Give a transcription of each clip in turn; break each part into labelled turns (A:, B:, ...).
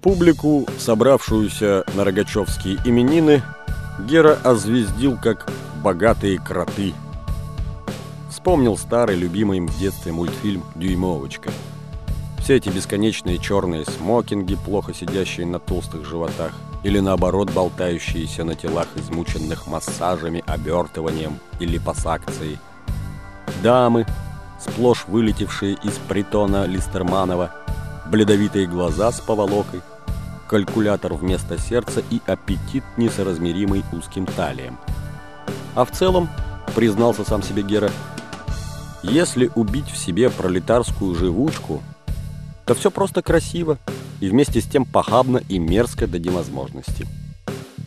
A: Публику, собравшуюся на рогачевские именины, Гера озвездил как «богатые кроты». Вспомнил старый, любимый им в детстве мультфильм «Дюймовочка». Все эти бесконечные черные смокинги, плохо сидящие на толстых животах, или наоборот болтающиеся на телах, измученных массажами, обертыванием или пассакцией. Дамы, сплошь вылетевшие из притона Листерманова, бледовитые глаза с поволокой, калькулятор вместо сердца и аппетит, несоразмеримый узким талием. А в целом, признался сам себе Гера, если убить в себе пролетарскую живучку, то все просто красиво и вместе с тем похабно и мерзко до невозможности.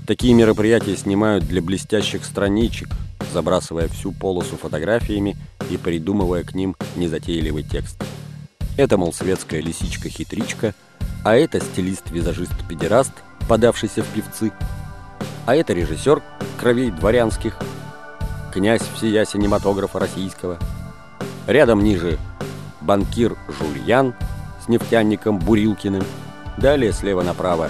A: Такие мероприятия снимают для блестящих страничек, забрасывая всю полосу фотографиями и придумывая к ним незатейливый текст. Это, мол, светская лисичка-хитричка, а это стилист-визажист-педераст, подавшийся в певцы, а это режиссер кровей дворянских, князь всея синематографа российского. Рядом ниже банкир Жульян с нефтяником Бурилкиным. Далее слева направо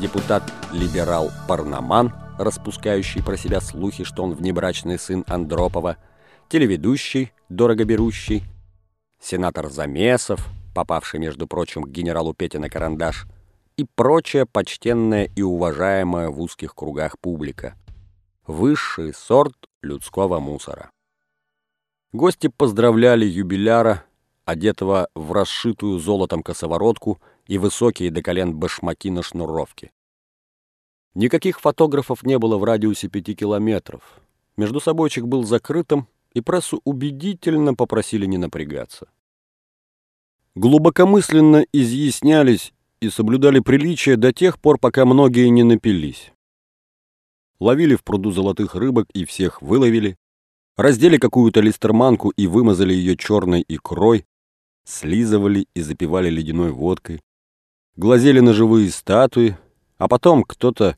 A: депутат-либерал Парнаман, распускающий про себя слухи, что он внебрачный сын Андропова, телеведущий, дорого берущий, сенатор Замесов, попавший, между прочим, к генералу Пете на карандаш, и прочая почтенная и уважаемая в узких кругах публика. Высший сорт людского мусора. Гости поздравляли юбиляра, одетого в расшитую золотом косоворотку и высокие до колен башмаки на шнуровке. Никаких фотографов не было в радиусе пяти километров. Между собойчик был закрытым, и прессу убедительно попросили не напрягаться. Глубокомысленно изъяснялись и соблюдали приличия до тех пор, пока многие не напились. Ловили в пруду золотых рыбок и всех выловили, раздели какую-то листерманку и вымазали ее черной икрой, слизывали и запивали ледяной водкой, глазели на живые статуи, а потом кто-то,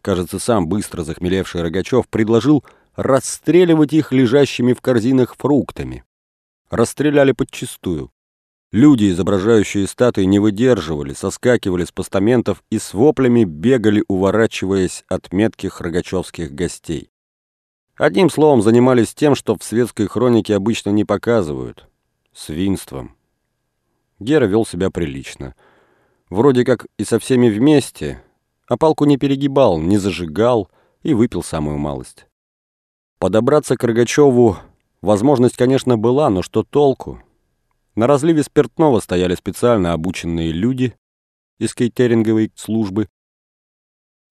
A: кажется, сам быстро захмелевший Рогачев, предложил расстреливать их лежащими в корзинах фруктами. Расстреляли подчистую. Люди, изображающие статуи, не выдерживали, соскакивали с постаментов и с воплями бегали, уворачиваясь от метких рогачевских гостей. Одним словом, занимались тем, что в светской хронике обычно не показывают — свинством. Гера вел себя прилично. Вроде как и со всеми вместе, а палку не перегибал, не зажигал и выпил самую малость. Подобраться к Рогачеву возможность, конечно, была, но что толку? На разливе спиртного стояли специально обученные люди из кейтеринговой службы.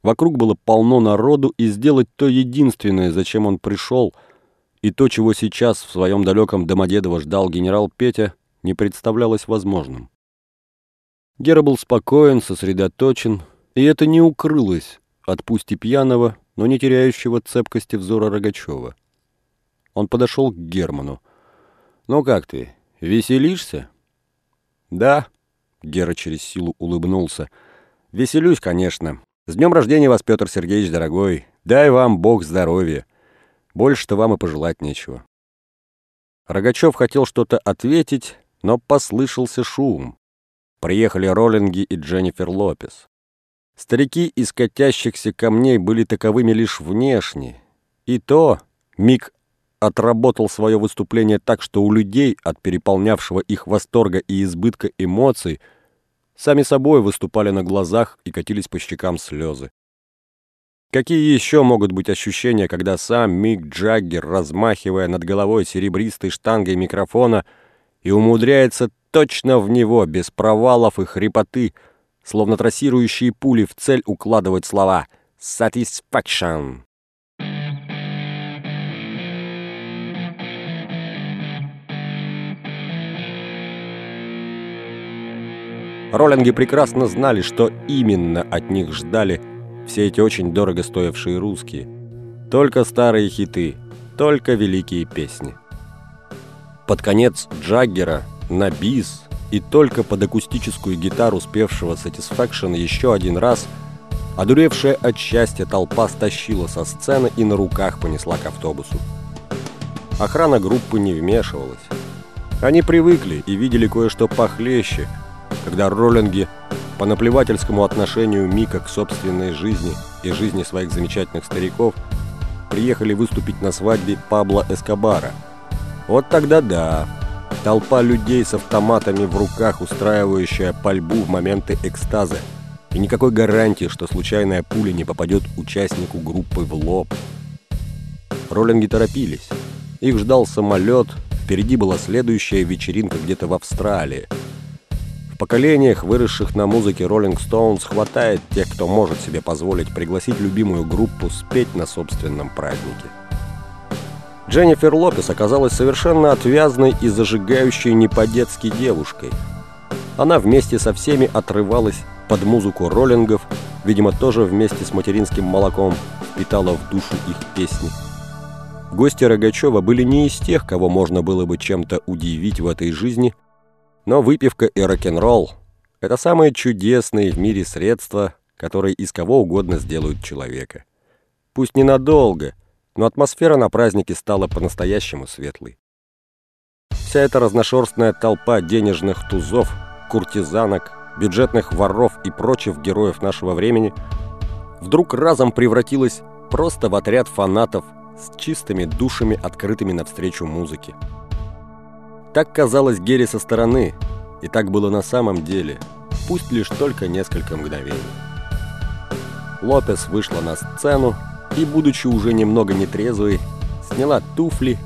A: Вокруг было полно народу, и сделать то единственное, зачем он пришел, и то, чего сейчас в своем далеком Домодедово ждал генерал Петя, не представлялось возможным. Гера был спокоен, сосредоточен, и это не укрылось от пусть и пьяного, но не теряющего цепкости взора Рогачева. Он подошел к Герману. «Ну как ты, веселишься?» «Да», — Гера через силу улыбнулся. «Веселюсь, конечно. С днем рождения вас, Петр Сергеевич, дорогой. Дай вам Бог здоровья. Больше-то вам и пожелать нечего». Рогачев хотел что-то ответить, но послышался шум. Приехали Роллинги и Дженнифер Лопес. Старики из катящихся камней были таковыми лишь внешне. И то Мик отработал свое выступление так, что у людей от переполнявшего их восторга и избытка эмоций сами собой выступали на глазах и катились по щекам слезы. Какие еще могут быть ощущения, когда сам Мик Джаггер, размахивая над головой серебристой штангой микрофона, и умудряется точно в него, без провалов и хрипоты, словно трассирующие пули в цель укладывать слова «satisfaction». Роллинги прекрасно знали, что именно от них ждали все эти очень дорого стоившие русские. Только старые хиты, только великие песни. Под конец Джаггера на бис и только под акустическую гитару успевшего Satisfaction еще один раз одуревшая от счастья толпа стащила со сцены и на руках понесла к автобусу. Охрана группы не вмешивалась. Они привыкли и видели кое-что похлеще, когда роллинги по наплевательскому отношению Мика к собственной жизни и жизни своих замечательных стариков, приехали выступить на свадьбе Пабло Эскобара. Вот тогда да, толпа людей с автоматами в руках, устраивающая пальбу в моменты экстаза, и никакой гарантии, что случайная пуля не попадет участнику группы в лоб. Роллинги торопились. Их ждал самолет, впереди была следующая вечеринка где-то в Австралии. В поколениях, выросших на музыке Rolling Stones, хватает тех, кто может себе позволить пригласить любимую группу спеть на собственном празднике. Дженнифер Лопес оказалась совершенно отвязной и зажигающей не по-детски девушкой. Она вместе со всеми отрывалась под музыку роллингов, видимо, тоже вместе с материнским молоком впитала в душу их песни. Гости Рогачева были не из тех, кого можно было бы чем-то удивить в этой жизни, но выпивка и рок-н-ролл – это самые чудесные в мире средства, которые из кого угодно сделают человека. Пусть ненадолго, но атмосфера на празднике стала по-настоящему светлой. Вся эта разношерстная толпа денежных тузов, куртизанок – бюджетных воров и прочих героев нашего времени, вдруг разом превратилась просто в отряд фанатов с чистыми душами, открытыми навстречу музыке. Так казалось Гере со стороны, и так было на самом деле, пусть лишь только несколько мгновений. Лопес вышла на сцену и, будучи уже немного нетрезвой, сняла туфли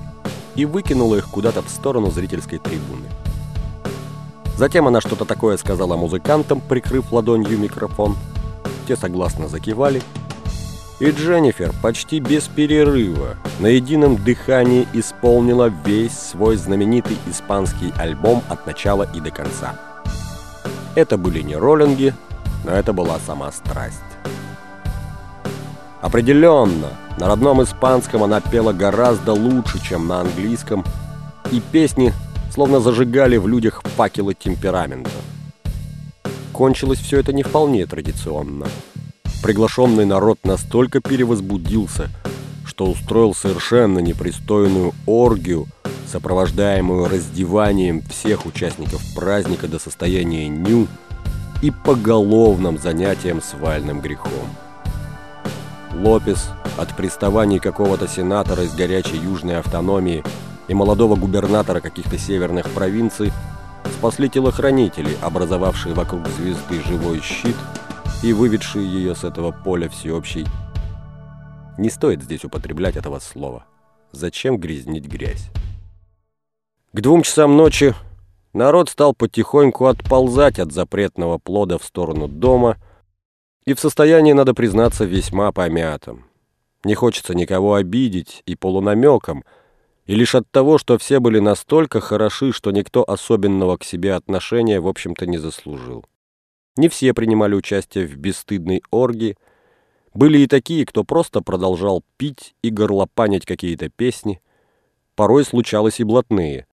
A: и выкинула их куда-то в сторону зрительской трибуны. Затем она что-то такое сказала музыкантам, прикрыв ладонью микрофон. Те согласно закивали. И Дженнифер почти без перерыва на едином дыхании исполнила весь свой знаменитый испанский альбом от начала и до конца. Это были не роллинги, но это была сама страсть. Определенно, на родном испанском она пела гораздо лучше, чем на английском, и песни словно зажигали в людях факелы темперамента. Кончилось все это не вполне традиционно. Приглашенный народ настолько перевозбудился, что устроил совершенно непристойную оргию, сопровождаемую раздеванием всех участников праздника до состояния ню и поголовным занятием свальным грехом. Лопес от приставаний какого-то сенатора из горячей южной автономии – и молодого губернатора каких-то северных провинций спасли телохранители, образовавшие вокруг звезды живой щит и выведшие ее с этого поля всеобщей. Не стоит здесь употреблять этого слова. Зачем грязнить грязь? К двум часам ночи народ стал потихоньку отползать от запретного плода в сторону дома и в состоянии, надо признаться, весьма помятым. Не хочется никого обидеть и полунамеком – и лишь от того, что все были настолько хороши, что никто особенного к себе отношения, в общем-то, не заслужил. Не все принимали участие в бесстыдной оргии. Были и такие, кто просто продолжал пить и горлопанить какие-то песни. Порой случалось и блатные.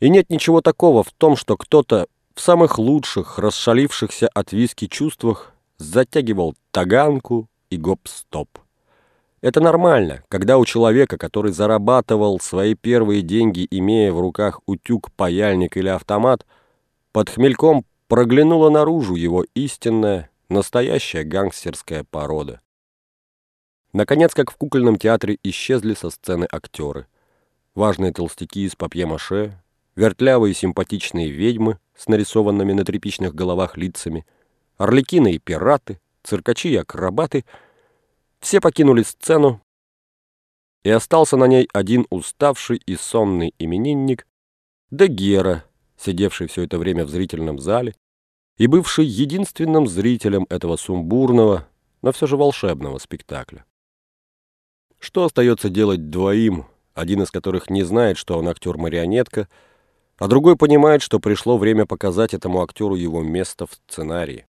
A: И нет ничего такого в том, что кто-то в самых лучших, расшалившихся от виски чувствах затягивал таганку и гоп-стоп. Это нормально, когда у человека, который зарабатывал свои первые деньги, имея в руках утюг, паяльник или автомат, под хмельком проглянула наружу его истинная, настоящая гангстерская порода. Наконец, как в кукольном театре, исчезли со сцены актеры. Важные толстяки из папье-маше, вертлявые симпатичные ведьмы с нарисованными на тряпичных головах лицами, орликины и пираты, циркачи и акробаты — все покинули сцену, и остался на ней один уставший и сонный именинник, да Гера, сидевший все это время в зрительном зале и бывший единственным зрителем этого сумбурного, но все же волшебного спектакля. Что остается делать двоим, один из которых не знает, что он актер-марионетка, а другой понимает, что пришло время показать этому актеру его место в сценарии.